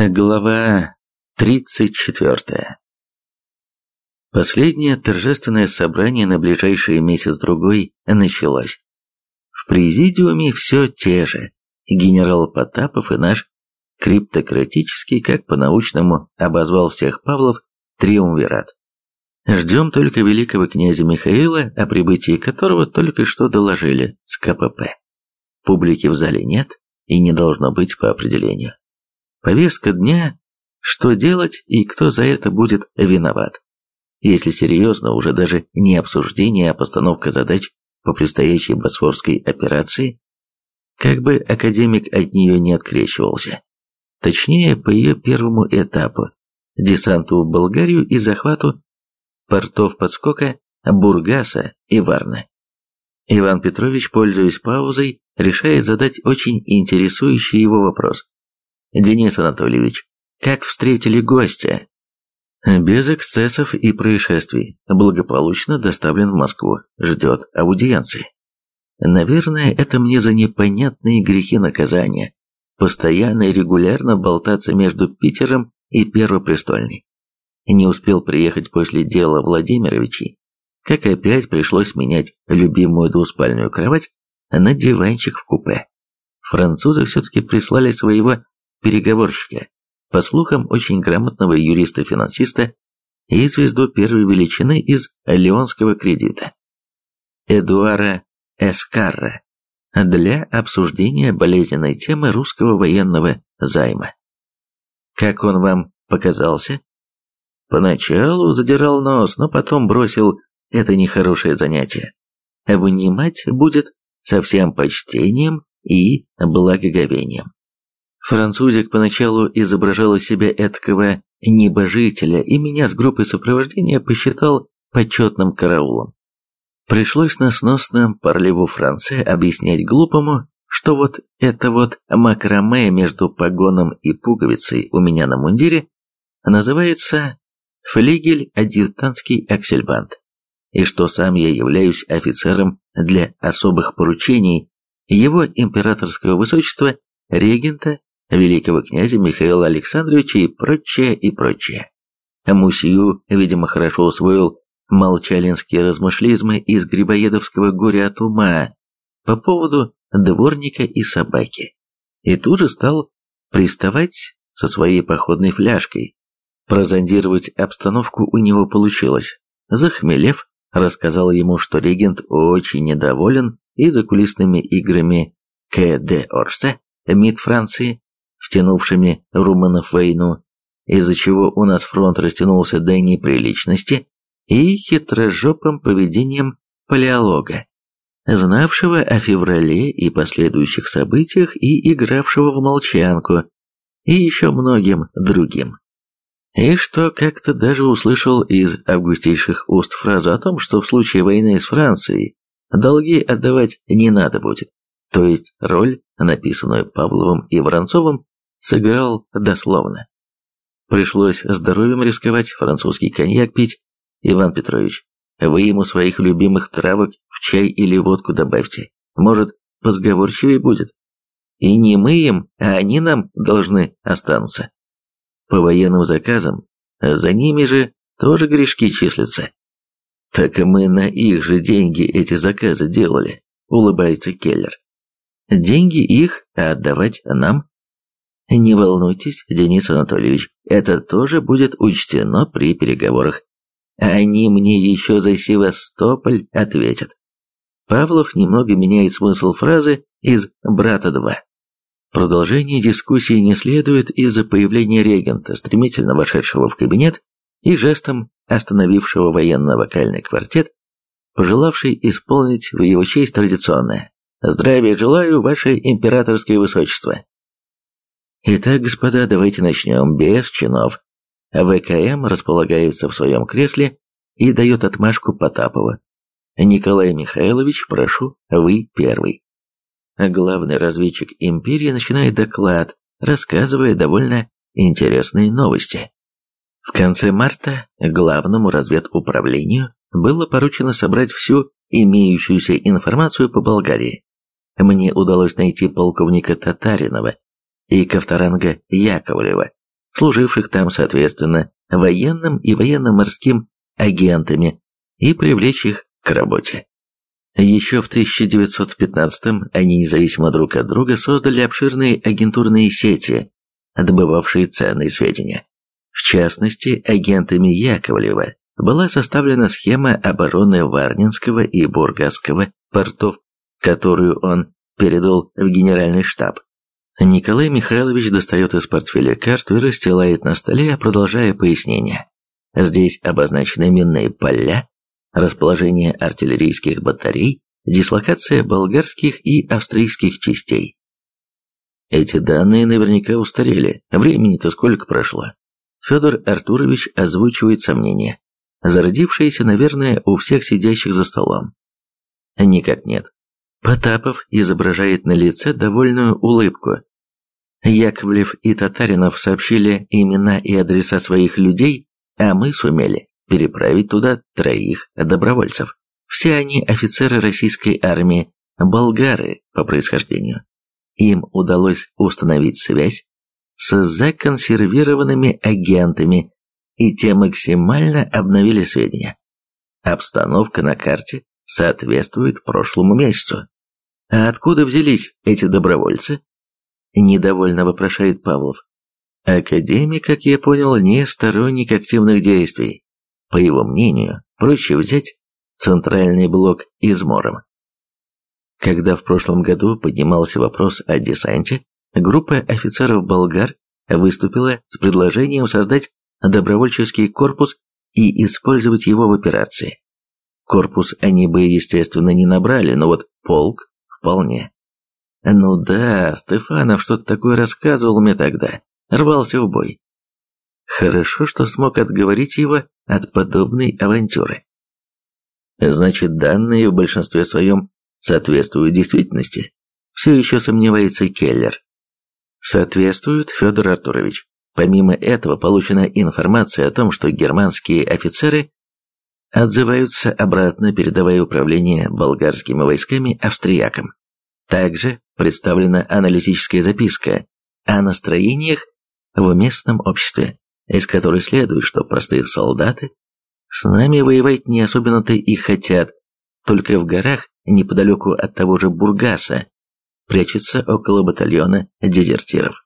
Глава 34. Последнее торжественное собрание на ближайший месяц-другой началось. В президиуме все те же. Генерал Потапов и наш криптократический, как по-научному обозвал всех Павлов, триумвират. Ждем только великого князя Михаила, о прибытии которого только что доложили с КПП. Публики в зале нет и не должно быть по определению. Повестка дня – что делать и кто за это будет виноват. Если серьезно, уже даже не обсуждение, а постановка задач по предстоящей босфорской операции, как бы академик от нее не открещивался. Точнее, по ее первому этапу – десанту в Болгарию и захвату портов подскока Бургаса и Варны. Иван Петрович, пользуясь паузой, решает задать очень интересующий его вопрос. Денис Анатольевич, как встретили гостя? Без эксцессов и происшествий. Благополучно доставлен в Москву. Ждет аудиенции. Наверное, это мне за непонятные грехи наказания. Постоянно и регулярно болтаться между Питером и Первопрестольной. Не успел приехать после дела Владимировичей, как опять пришлось менять любимую двуспальную кровать на диванчик в купе. Французы все-таки прислали своего переговорщика, по слухам, очень грамотного юриста-финансиста и звезду первой величины из Леонского кредита. Эдуара Эскарра для обсуждения болезненной темы русского военного займа. Как он вам показался? Поначалу задирал нос, но потом бросил это нехорошее занятие. Внимать будет со всем почтением и благоговением. Французик поначалу изображал из себя эткого небожителя и меня с группой сопровождения посчитал почетным караулом. Пришлось на сносном парливу Франце объяснять глупому, что вот это вот макраме между погоном и пуговицей у меня на мундире называется флигель-адъютантский аксельбант, и что сам я являюсь офицером для особых поручений его императорского высочества регента великого князя Михаила Александровича и прочее, и прочее. Мусью, видимо, хорошо усвоил молчалинские размышлизмы из Грибоедовского горя от ума по поводу дворника и собаки. И тут же стал приставать со своей походной фляжкой. Прозондировать обстановку у него получилось. Захмелев, рассказал ему, что регент очень недоволен и закулисными играми КД Орсе, МИД Франции, втянувшими румынов в войну, из-за чего у нас фронт растянулся до неприличности, и хитрожопым поведением палеолога, знавшего о феврале и последующих событиях и игравшего в молчанку, и еще многим другим. И что как-то даже услышал из августейших уст фразу о том, что в случае войны с Францией долги отдавать не надо будет. То есть роль, написанную Павловым и Воронцовым, сыграл дословно. Пришлось здоровьем рисковать, французский коньяк пить. Иван Петрович, вы ему своих любимых травок в чай или водку добавьте. Может, позговорчивее будет. И не мы им, а они нам должны останутся. По военным заказам, за ними же тоже грешки числятся. Так мы на их же деньги эти заказы делали, улыбается Келлер. Деньги их, а отдавать нам? Не волнуйтесь, Денис Анатольевич, это тоже будет учтено при переговорах. Они мне еще за Севастополь ответят. Павлов немного меняет смысл фразы из «Брата 2». Продолжение дискуссии не следует из-за появления регента, стремительно вошедшего в кабинет и жестом остановившего военно-вокальный квартет, пожелавший исполнить в его честь традиционное «Здравия желаю, ваше императорское высочество». Итак, господа, давайте начнем без чинов. ВКМ располагается в своем кресле и дает отмашку Потапову. Николай Михайлович, прошу, вы первый. Главный разведчик империи начинает доклад, рассказывая довольно интересные новости. В конце марта главному разведуправлению было поручено собрать всю имеющуюся информацию по Болгарии. Мне удалось найти полковника Татаринова, и Ковторанга Яковлева, служивших там, соответственно, военным и военно-морским агентами, и привлечь их к работе. Еще в 1915-м они независимо друг от друга создали обширные агентурные сети, добывавшие ценные сведения. В частности, агентами Яковлева была составлена схема обороны Варнинского и Бургасского портов, которую он передал в генеральный штаб. Николай Михайлович достает из портфеля карту и расстилает на столе, продолжая пояснение. Здесь обозначены минные поля, расположение артиллерийских батарей, дислокация болгарских и австрийских частей. Эти данные наверняка устарели, времени-то сколько прошло. Федор Артурович озвучивает сомнения, зародившиеся, наверное, у всех сидящих за столом. Никак нет. Потапов изображает на лице довольную улыбку. Яковлев и Татаринов сообщили имена и адреса своих людей, а мы сумели переправить туда троих добровольцев. Все они офицеры российской армии, болгары по происхождению. Им удалось установить связь с законсервированными агентами, и те максимально обновили сведения. Обстановка на карте соответствует прошлому месяцу. А откуда взялись эти добровольцы? Недовольно вопрошает Павлов. Академик, как я понял, не сторонник активных действий. По его мнению, проще взять центральный блок измором. Когда в прошлом году поднимался вопрос о десанте, группа офицеров-болгар выступила с предложением создать добровольческий корпус и использовать его в операции. Корпус они бы, естественно, не набрали, но вот полк вполне. Ну да, Стефанов что-то такое рассказывал мне тогда, рвался в бой. Хорошо, что смог отговорить его от подобной авантюры. Значит, данные в большинстве своем соответствуют действительности. Все еще сомневается Келлер. Соответствует, Федор Артурович. Помимо этого, получена информация о том, что германские офицеры отзываются обратно, передавая управление болгарскими войсками австриякам. Также представлена аналитическая записка о настроениях в местном обществе, из которой следует, что простые солдаты с нами воевать не особенно-то и хотят, только в горах, неподалеку от того же Бургаса, прячется около батальона дезертиров.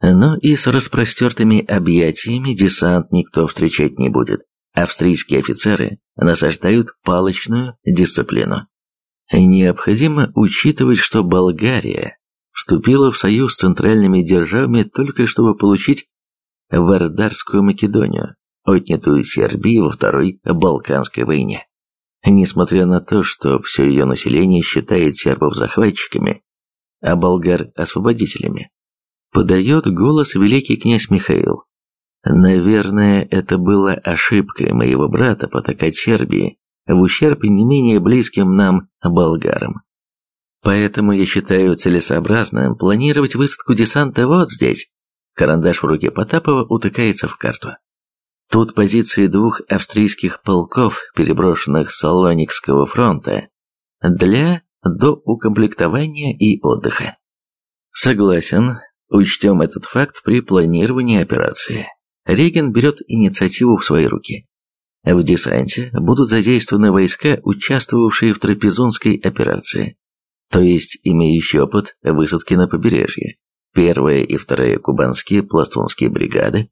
Но и с распростертыми объятиями десант никто встречать не будет. Австрийские офицеры насаждают палочную дисциплину. Необходимо учитывать, что Болгария вступила в союз с центральными державами только чтобы получить Вардарскую Македонию, отнятую Сербией во Второй Балканской войне. Несмотря на то, что все ее население считает сербов захватчиками, а болгар освободителями, подает голос великий князь Михаил. Наверное, это было ошибкой моего брата потакать Сербии в ущерб не менее близким нам болгарам. Поэтому я считаю целесообразным планировать высадку десанта вот здесь, Карандаш в руке Потапова утыкается в карту. Тут позиции двух австрийских полков, переброшенных с Салоникского фронта, для доукомплектования и отдыха. Согласен, учтем этот факт при планировании операции. Реген берет инициативу в свои руки. В десанте будут задействованы войска, участвовавшие в трапезунской операции, то есть имеющие опыт высадки на побережье первая и вторая кубанские пластунские бригады,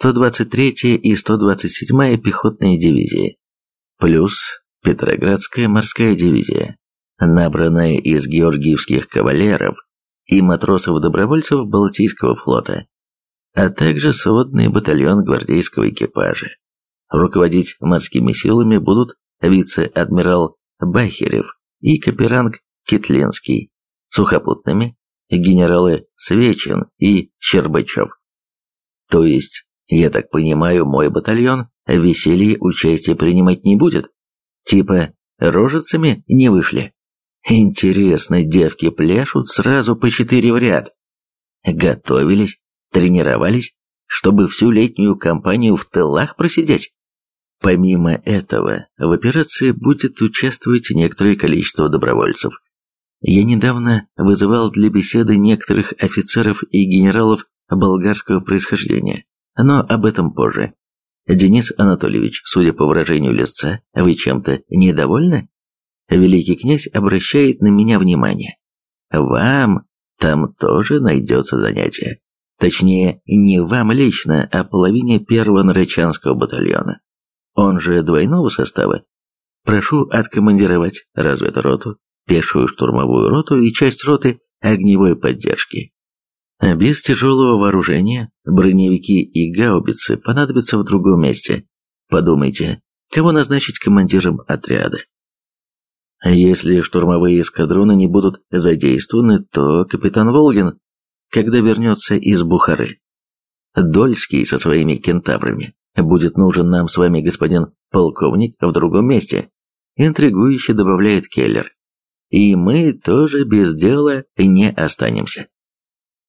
123-я и 127-я пехотные дивизии, плюс Петроградская морская дивизия, набранная из георгиевских кавалеров и матросов-добровольцев Балтийского флота, а также сводный батальон гвардейского экипажа. Руководить морскими силами будут вице-адмирал Бахерев и каперанг Китлинский, сухопутными генералы Свечин и Щербачев. То есть, я так понимаю, мой батальон в веселье участие принимать не будет? Типа, рожицами не вышли? Интересно, девки пляшут сразу по четыре в ряд. Готовились, тренировались, чтобы всю летнюю кампанию в тылах просидеть? Помимо этого, в операции будет участвовать некоторое количество добровольцев, я недавно вызывал для беседы некоторых офицеров и генералов болгарского происхождения, но об этом позже. Денис Анатольевич, судя по выражению лица, вы чем-то недовольны? Великий князь обращает на меня внимание. Вам там тоже найдется занятие. Точнее, не вам лично, а половине первого Нарычанского батальона. Он же двойного состава. Прошу откомандировать разведроту, пешую штурмовую роту и часть роты огневой поддержки. Без тяжелого вооружения броневики и гаубицы понадобятся в другом месте. Подумайте, кого назначить командиром отряда. Если штурмовые эскадроны не будут задействованы, то капитан Волгин, когда вернется из Бухары, Дольский со своими кентаврами, будет нужен нам с вами, господин полковник, в другом месте, интригующе добавляет Келлер. И мы тоже без дела не останемся.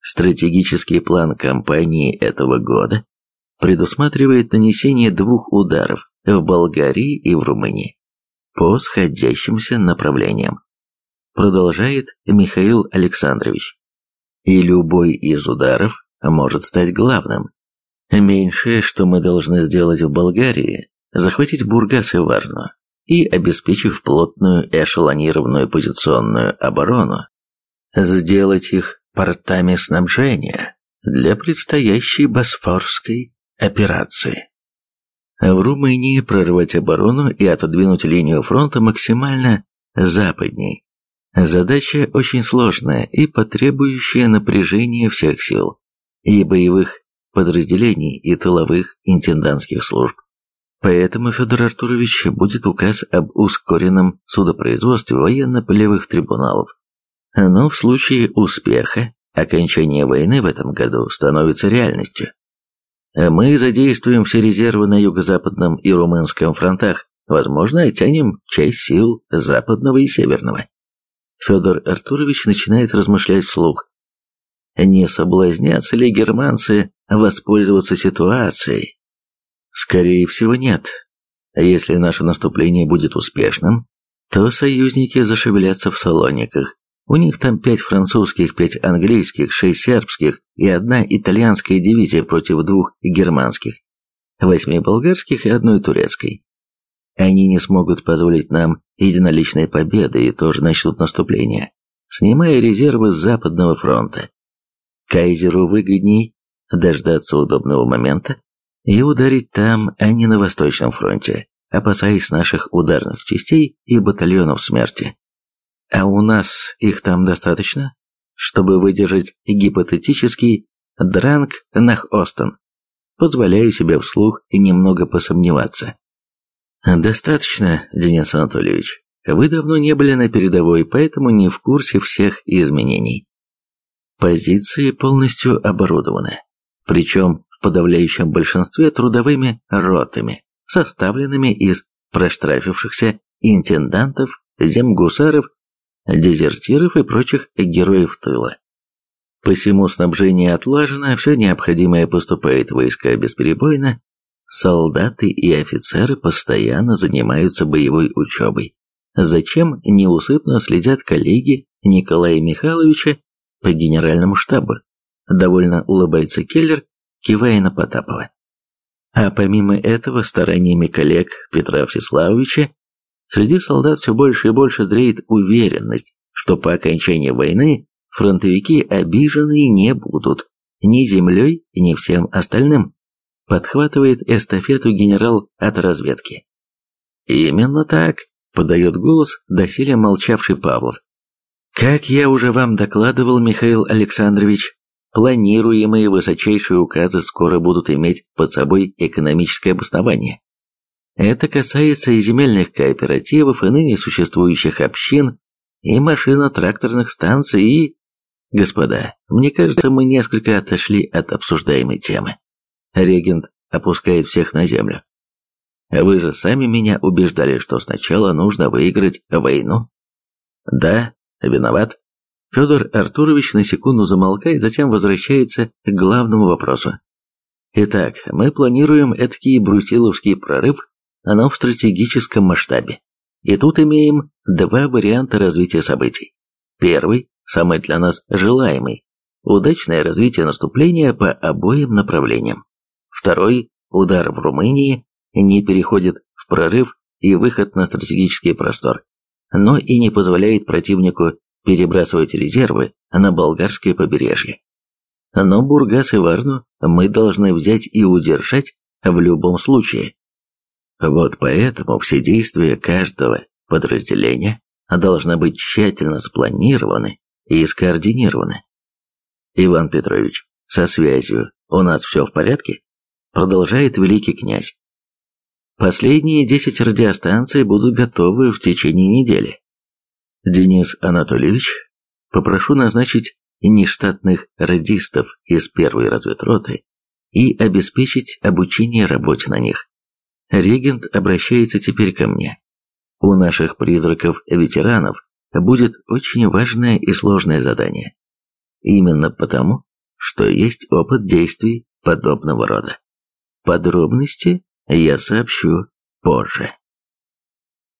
Стратегический план кампании этого года предусматривает нанесение двух ударов в Болгарии и в Румынии по сходящимся направлениям. Продолжает Михаил Александрович. И любой из ударов может стать главным. Меньшее, что мы должны сделать в Болгарии, захватить Бургас и Варну и, обеспечив плотную эшелонированную позиционную оборону, сделать их портами снабжения для предстоящей Босфорской операции. В Румынии прорвать оборону и отодвинуть линию фронта максимально западней. Задача очень сложная и потребующая напряжения всех сил, и боевых подразделений, и тыловых интендантских служб. Поэтому, Федор Артурович, будет указ об ускоренном судопроизводстве военно-полевых трибуналов. Но в случае успеха окончание войны в этом году становится реальностью. Мы задействуем все резервы на юго-западном и румынском фронтах, возможно, оттянем часть сил западного и северного. Федор Артурович начинает размышлять вслух. Не соблазнятся ли германцы воспользоваться ситуацией? Скорее всего, нет. Если наше наступление будет успешным, то союзники зашевелятся в Салониках, у них там пять французских, пять английских, шесть сербских и одна итальянская дивизия против двух германских, восьми болгарских и одной турецкой. Они не смогут позволить нам единоличной победы и тоже начнут наступление, снимая резервы с Западного фронта. Кайзеру выгодней дождаться удобного момента и ударить там, а не на Восточном фронте, опасаясь наших ударных частей и батальонов смерти. А у нас их там достаточно, чтобы выдержать гипотетический дранг нах Остон. Позволяю себе вслух немного посомневаться. Достаточно, Денис Анатольевич. Вы давно не были на передовой, поэтому не в курсе всех изменений. Позиции полностью оборудованы, причем в подавляющем большинстве трудовыми ротами, составленными из проштрафившихся интендантов, земгусаров дезертиров и прочих героев тыла. Посему снабжение отлажено, все необходимое поступает в войска бесперебойно, солдаты и офицеры постоянно занимаются боевой учебой. Зачем неусыпно следят коллеги Николая Михайловича по генеральному штабу? Довольно улыбается Келлер, кивая на Потапова. А помимо этого, стараниями коллег Петра Всеславовича Среди солдат все больше и больше зреет уверенность, что по окончании войны фронтовики обиженные не будут ни землей, ни всем остальным. Подхватывает эстафету генерал от разведки. «Именно так», — подает голос доселе молчавший Павлов. «Как я уже вам докладывал, Михаил Александрович, планируемые высочайшие указы скоро будут иметь под собой экономическое обоснование. Это касается и земельных кооперативов, и ныне существующих общин, и машино-тракторных станций, и... Господа, мне кажется, мы несколько отошли от обсуждаемой темы. Регент опускает всех на землю. Вы же сами меня убеждали, что сначала нужно выиграть войну. Да, виноват. Федор Артурович на секунду замолкает, затем возвращается к главному вопросу. Итак, мы планируем этакий брусиловский прорыв но в стратегическом масштабе. И тут имеем два варианта развития событий. Первый, самый для нас желаемый, удачное развитие наступления по обоим направлениям. Второй – удар в Румынии не переходит в прорыв и выход на стратегический простор, но и не позволяет противнику перебрасывать резервы на болгарское побережье. Но Бургас и Варну мы должны взять и удержать в любом случае. Вот поэтому все действия каждого подразделения должны быть тщательно спланированы и скоординированы. Иван Петрович, со связью у нас все в порядке? Продолжает великий князь. Последние 10 радиостанций будут готовы в течение недели. Денис Анатольевич, попрошу назначить нештатных радистов из первой разведроты и обеспечить обучение работе на них. Регент обращается теперь ко мне. У наших призраков-ветеранов будет очень важное и сложное задание. Именно потому, что есть опыт действий подобного рода. Подробности я сообщу позже.